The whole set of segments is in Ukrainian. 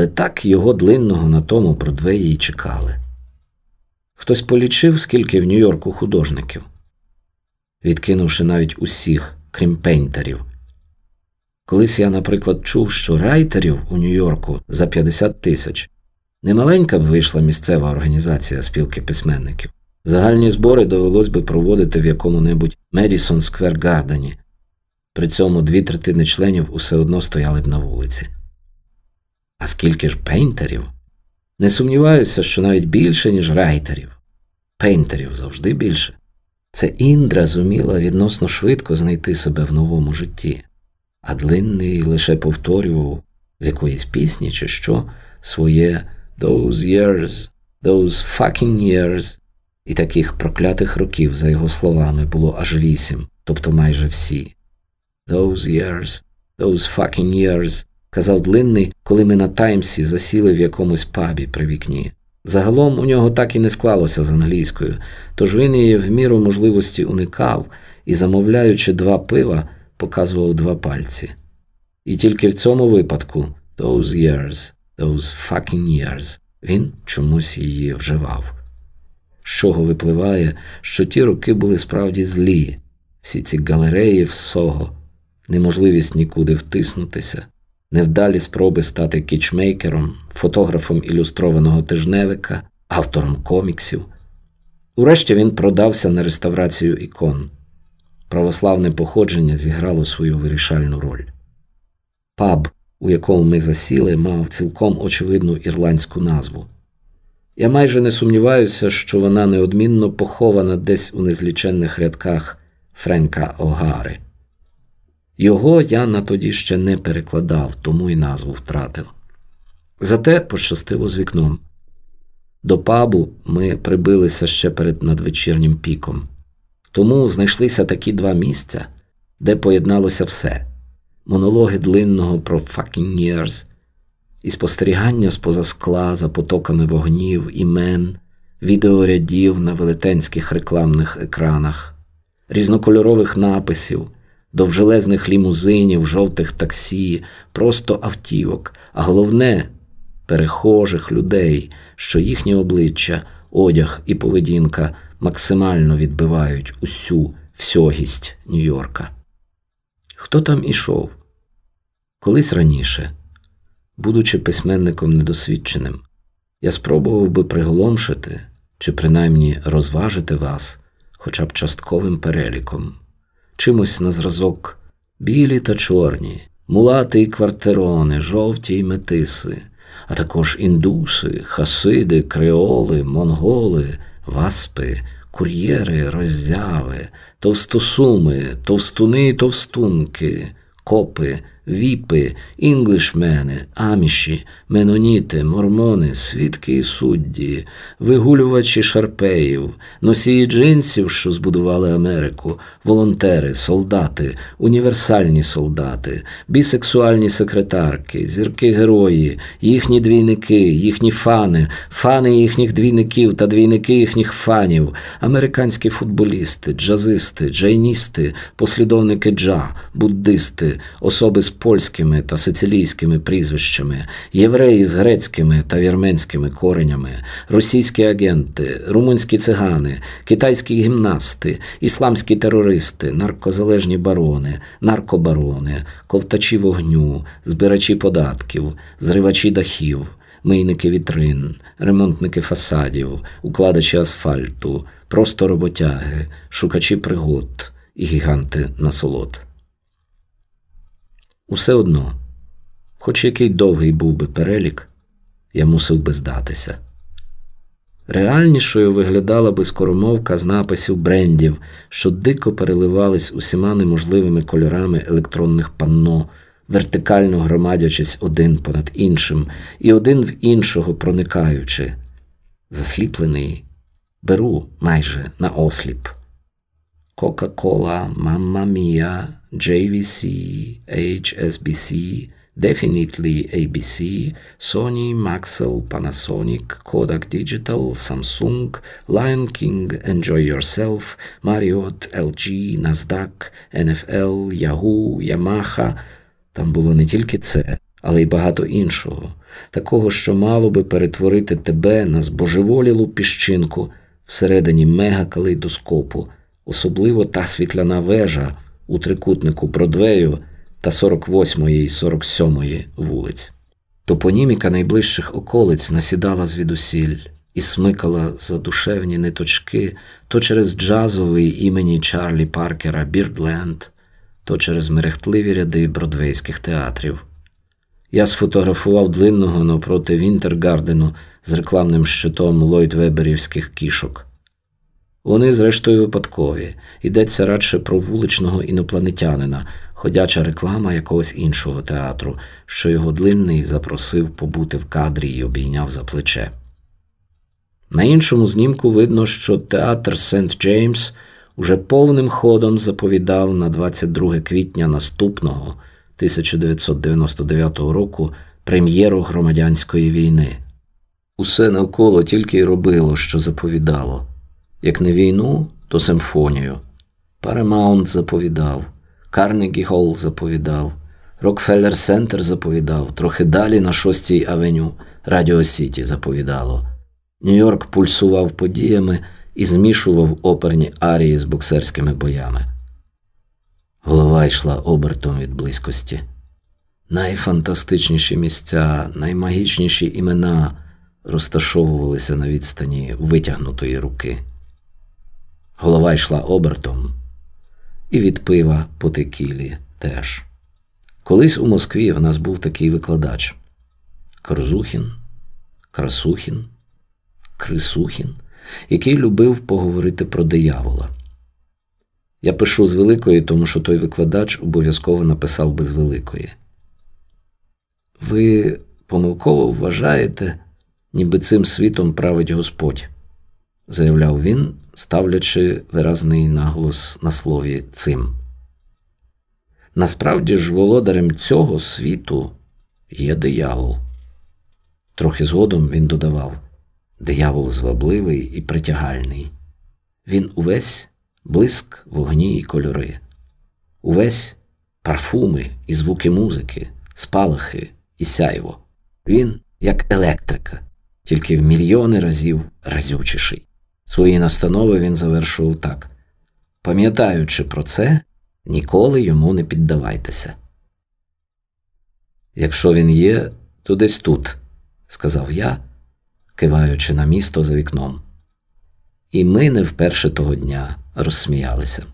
але так його длинного на тому Бродвеї й чекали. Хтось полічив, скільки в Нью-Йорку художників, відкинувши навіть усіх, крім пейнтерів. Колись я, наприклад, чув, що райтерів у Нью-Йорку за 50 тисяч немаленька б вийшла місцева організація спілки письменників. Загальні збори довелось би проводити в якому-небудь Медісон Сквер Гардені. При цьому дві третини членів усе одно стояли б на вулиці. А скільки ж пейнтерів? Не сумніваюся, що навіть більше, ніж райтерів. Пейнтерів завжди більше. Це Індра зуміла відносно швидко знайти себе в новому житті, а длинний лише повторював з якоїсь пісні чи що своє «Those years, those fucking years», і таких проклятих років, за його словами, було аж вісім, тобто майже всі. Those years, those fucking years, казав длинний, коли ми на Таймсі засіли в якомусь пабі при вікні. Загалом у нього так і не склалося з англійською, тож він її в міру можливості уникав і, замовляючи два пива, показував два пальці. І тільки в цьому випадку those years, those fucking years, він чомусь її вживав. З чого випливає, що ті роки були справді злі, всі ці галереї в сого, неможливість нікуди втиснутися невдалі спроби стати кічмейкером, фотографом ілюстрованого тижневика, автором коміксів. Урешті він продався на реставрацію ікон. Православне походження зіграло свою вирішальну роль. Паб, у якому ми засіли, мав цілком очевидну ірландську назву. Я майже не сумніваюся, що вона неодмінно похована десь у незліченних рядках Френка Огари. Його я на тоді ще не перекладав, тому й назву втратив. Зате пощастило з вікном. До пабу ми прибилися ще перед надвечірнім піком, тому знайшлися такі два місця, де поєдналося все монологи длинного про fucking years і спостерігання з поза скла за потоками вогнів, імен, відеорядів на велетенських рекламних екранах, різнокольорових написів довжелезних лімузинів, жовтих таксі, просто автівок, а головне перехожих людей, що їхні обличчя, одяг і поведінка максимально відбивають усю всьогість Нью-Йорка. Хто там ішов? Колись раніше, будучи письменником недосвідченим, я спробував би приголомшити чи принаймні розважити вас хоча б частковим переліком чимось на зразок. Білі та чорні, мулати й квартирони, жовті й метиси, а також індуси, хасиди, креоли, монголи, васпи, кур'єри, роззяви, товстосуми, товстуни й товстунки, копи, віпи, інглішмени, аміші, меноніти, мормони, свідки і судді, вигулювачі шарпеїв, носії джинсів, що збудували Америку, волонтери, солдати, універсальні солдати, бісексуальні секретарки, зірки герої, їхні двійники, їхні фани, фани їхніх двійників та двійники їхніх фанів, американські футболісти, джазисти, джайністи, послідовники джа, буддисти, особи з польськими та сицилійськими прізвищами, євреї з грецькими та вірменськими коренями, російські агенти, румунські цигани, китайські гімнасти, ісламські терористи, наркозалежні барони, наркобарони, ковтачі вогню, збирачі податків, зривачі дахів. Мийники вітрин, ремонтники фасадів, укладачі асфальту, просто роботяги, шукачі пригод і гіганти насолод. Усе одно, хоч який довгий був би перелік, я мусив би здатися. Реальнішою виглядала би скоромовка з написів брендів, що дико переливались усіма неможливими кольорами електронних панно, вертикально громадячись один понад іншим, і один в іншого проникаючи. Засліплений, беру майже на осліп. Кока-Кола, Мамма Мія. JVC, HSBC, definitely ABC, Sony, Maxell, Panasonic, Kodak Digital, Samsung, Lion King, Enjoy Yourself, Marriott, LG, NASDAQ, NFL, Yahoo, Yamaha. Там було не тільки це, але й багато іншого, такого, що мало би перетворити тебе на збожеволілу піщинку всередині мега-калейдоскопу, особливо та світляна вежа у трикутнику Бродвею та 48 і 47-ї вулиць. Топоніміка найближчих околиць насідала звідусіль і смикала за душевні ниточки то через джазовий імені Чарлі Паркера Бірдленд, то через мерехтливі ряди бродвейських театрів. Я сфотографував длинного навпроти Вінтергардену з рекламним щитом Ллойд Веберівських кішок. Вони, зрештою, випадкові, йдеться радше про вуличного інопланетянина, ходяча реклама якогось іншого театру, що його длинний запросив побути в кадрі і обійняв за плече. На іншому знімку видно, що театр Сент Джеймс уже повним ходом заповідав на 22 квітня наступного 1999 року прем'єру громадянської війни. Усе навколо тільки й робило, що заповідало. Як не війну, то симфонію. Парамаунт заповідав, Карнегі Холл заповідав, Рокфеллер Центр заповідав, трохи далі на 6-й авеню Радіо Сіті заповідало. Нью-Йорк пульсував подіями і змішував оперні арії з боксерськими боями. Голова йшла обертом від близькості. Найфантастичніші місця, наймагічніші імена розташовувалися на відстані витягнутої руки. Голова йшла обертом, і від пива по текілі теж. Колись у Москві в нас був такий викладач Корзухін, Красухін, Крисухін, який любив поговорити про диявола. Я пишу з великої, тому що той викладач обов'язково написав без великої. Ви помилково вважаєте, ніби цим світом править Господь, заявляв він, ставлячи виразний наголос на слові цим. Насправді ж володарем цього світу є диявол. Трохи згодом він додавав диявол звабливий і притягальний. Він увесь блиск, вогні і кольори, увесь парфуми і звуки музики, спалахи і сяйво. Він як електрика, тільки в мільйони разів разючіший. Свої настанови він завершував так пам'ятаючи про це, ніколи йому не піддавайтеся. Якщо він є, то десь тут, сказав я, киваючи на місто за вікном. І ми не вперше того дня розсміялися.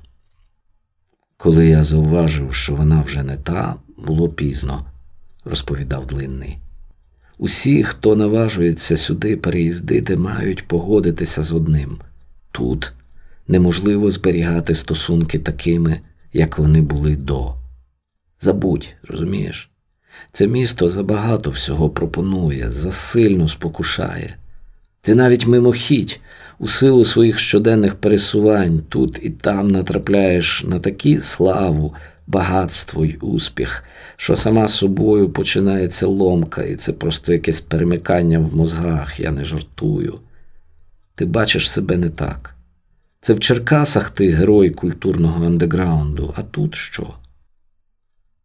Коли я зауважив, що вона вже не та, було пізно, розповідав длинний. Усі, хто наважується сюди переїздити, мають погодитися з одним тут неможливо зберігати стосунки такими, як вони були до. Забудь, розумієш? Це місто забагато всього пропонує, засильно спокушає. Ти навіть мимохідь у силу своїх щоденних пересувань тут і там натрапляєш на такі славу, багатство й успіх, що сама собою починається ломка, і це просто якесь перемикання в мозгах, я не жартую. Ти бачиш себе не так. Це в Черкасах ти герой культурного андеграунду, а тут що?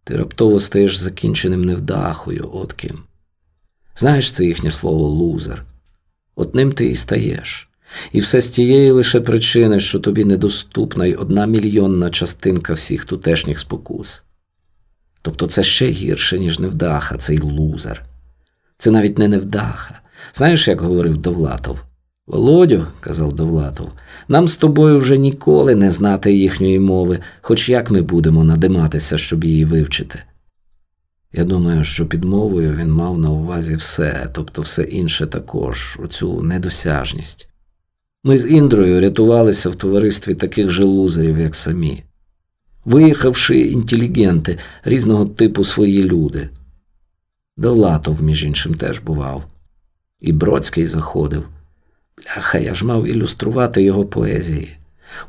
Ти раптово стаєш закінченим невдахою, от ким. Знаєш це їхнє слово лузер. От ним ти і стаєш. І все з тієї лише причини, що тобі недоступна й одна мільйонна частинка всіх тутешніх спокус. Тобто це ще гірше, ніж невдаха, цей лузер. Це навіть не невдаха. Знаєш, як говорив Довлатов? Володю, казав Довлатов, нам з тобою вже ніколи не знати їхньої мови, хоч як ми будемо надиматися, щоб її вивчити. Я думаю, що під мовою він мав на увазі все, тобто все інше також, оцю недосяжність. Ми з Індрою рятувалися в товаристві таких же лузерів, як самі, виїхавши інтелігенти різного типу свої люди. Довлатов, між іншим, теж бував, і Бродський заходив. Бляха, я ж мав ілюструвати його поезії.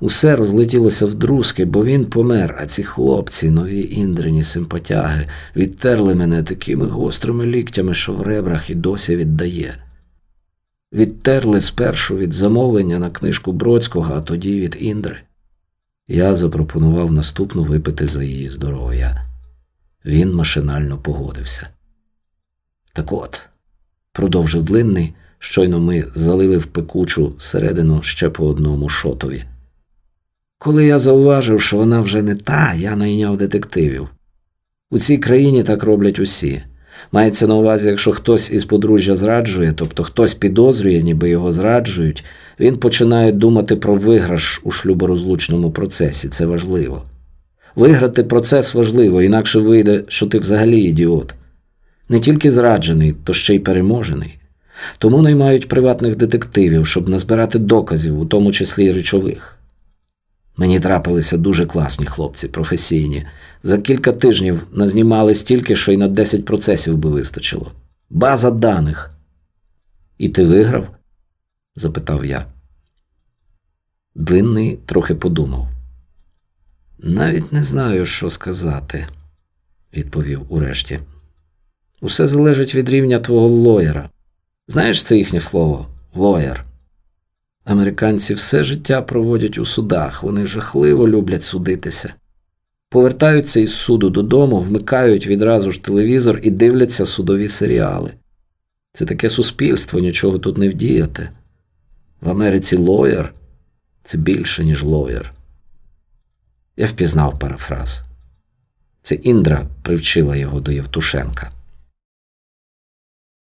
Усе розлетілося в друзки, бо він помер, а ці хлопці, нові індрині симпатяги, відтерли мене такими гострими ліктями, що в ребрах і досі віддає. Відтерли спершу від замовлення на книжку Бродського, а тоді від Індри. Я запропонував наступну випити за її здоров'я. Він машинально погодився. Так от, продовжив длинний, щойно ми залили в пекучу середину ще по одному шотові. Коли я зауважив, що вона вже не та, я найняв детективів. У цій країні так роблять усі. Мається на увазі, якщо хтось із подружжя зраджує, тобто хтось підозрює, ніби його зраджують, він починає думати про виграш у шлюборозлучному процесі. Це важливо. Виграти процес важливо, інакше вийде, що ти взагалі ідіот. Не тільки зраджений, то ще й переможений. Тому наймають приватних детективів, щоб назбирати доказів, у тому числі й речових. Мені трапилися дуже класні хлопці, професійні. За кілька тижнів назнімали стільки, що й на 10 процесів би вистачило. База даних. І ти виграв? запитав я. Длинний трохи подумав. Навіть не знаю, що сказати, відповів урешті. Усе залежить від рівня твого лоєра. Знаєш це їхнє слово лоєр. Американці все життя проводять у судах, вони жахливо люблять судитися. Повертаються із суду додому, вмикають відразу ж телевізор і дивляться судові серіали. Це таке суспільство, нічого тут не вдіяти. В Америці лоєр це більше, ніж лоєр. Я впізнав парафраз. Це Індра привчила його до Євтушенка.